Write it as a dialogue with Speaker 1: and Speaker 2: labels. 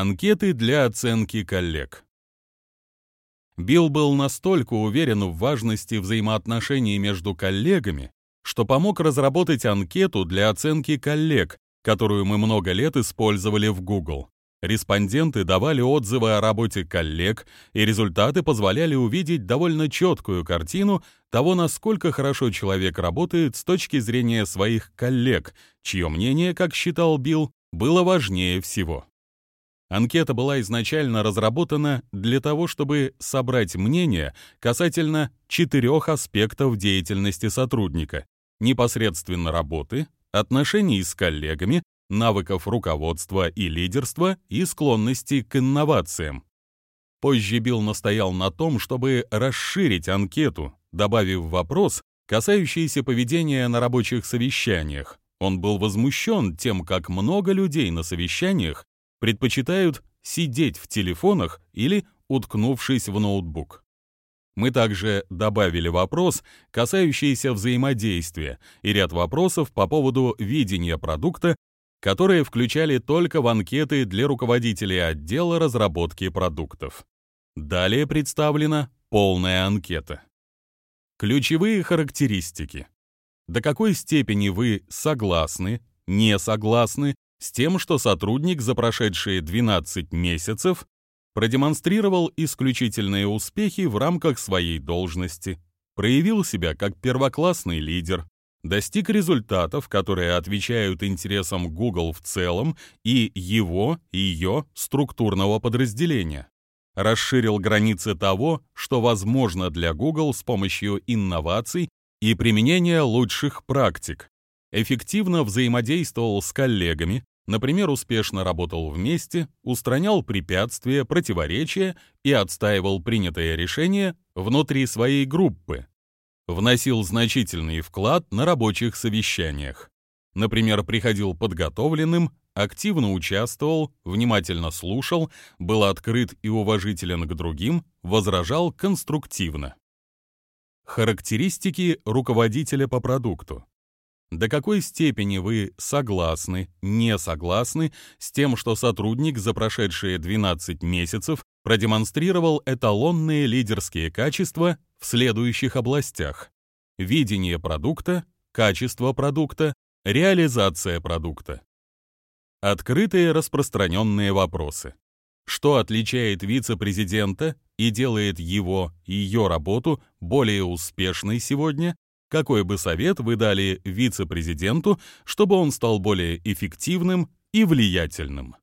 Speaker 1: Анкеты для оценки коллег. Билл был настолько уверен в важности взаимоотношений между коллегами, что помог разработать анкету для оценки коллег, которую мы много лет использовали в Google. Респонденты давали отзывы о работе коллег, и результаты позволяли увидеть довольно четкую картину того, насколько хорошо человек работает с точки зрения своих коллег, чье мнение, как считал Билл, было важнее всего. Анкета была изначально разработана для того, чтобы собрать мнение касательно четырех аспектов деятельности сотрудника — непосредственно работы, отношений с коллегами, навыков руководства и лидерства и склонности к инновациям. Позже Билл настоял на том, чтобы расширить анкету, добавив вопрос, касающийся поведения на рабочих совещаниях. Он был возмущен тем, как много людей на совещаниях предпочитают сидеть в телефонах или уткнувшись в ноутбук. Мы также добавили вопрос, касающийся взаимодействия, и ряд вопросов по поводу видения продукта которые включали только в анкеты для руководителей отдела разработки продуктов. Далее представлена полная анкета. Ключевые характеристики. До какой степени вы согласны, не согласны с тем, что сотрудник за прошедшие 12 месяцев продемонстрировал исключительные успехи в рамках своей должности, проявил себя как первоклассный лидер, достиг результатов, которые отвечают интересам Google в целом и его, ее структурного подразделения. Расширил границы того, что возможно для Google с помощью инноваций и применения лучших практик. Эффективно взаимодействовал с коллегами, например, успешно работал вместе, устранял препятствия, противоречия и отстаивал принятые решения внутри своей группы, вносил значительный вклад на рабочих совещаниях. Например, приходил подготовленным, активно участвовал, внимательно слушал, был открыт и уважителен к другим, возражал конструктивно. Характеристики руководителя по продукту. До какой степени вы согласны, не согласны с тем, что сотрудник за прошедшие 12 месяцев продемонстрировал эталонные лидерские качества в следующих областях. Видение продукта, качество продукта, реализация продукта. Открытые распространенные вопросы. Что отличает вице-президента и делает его, ее работу более успешной сегодня? Какой бы совет вы дали вице-президенту, чтобы он стал более эффективным и влиятельным?